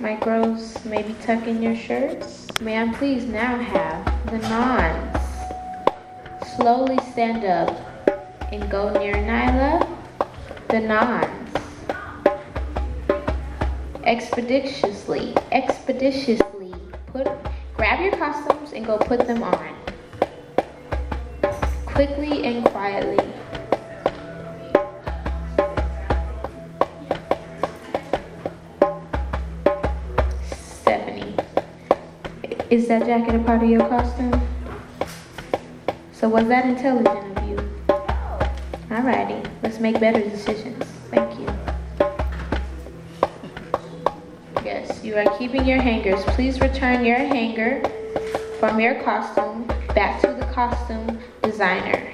Micros, maybe tuck in your shirts. May I please now have the nons slowly stand up and go near Nyla? The nons expeditiously, expeditiously put, grab your costumes and go put them on. Quickly and quietly. Is that jacket a part of your costume? So was that intelligent of you? Alrighty, let's make better decisions. Thank you. Yes, you are keeping your hangers. Please return your hanger from your costume back to the costume designer.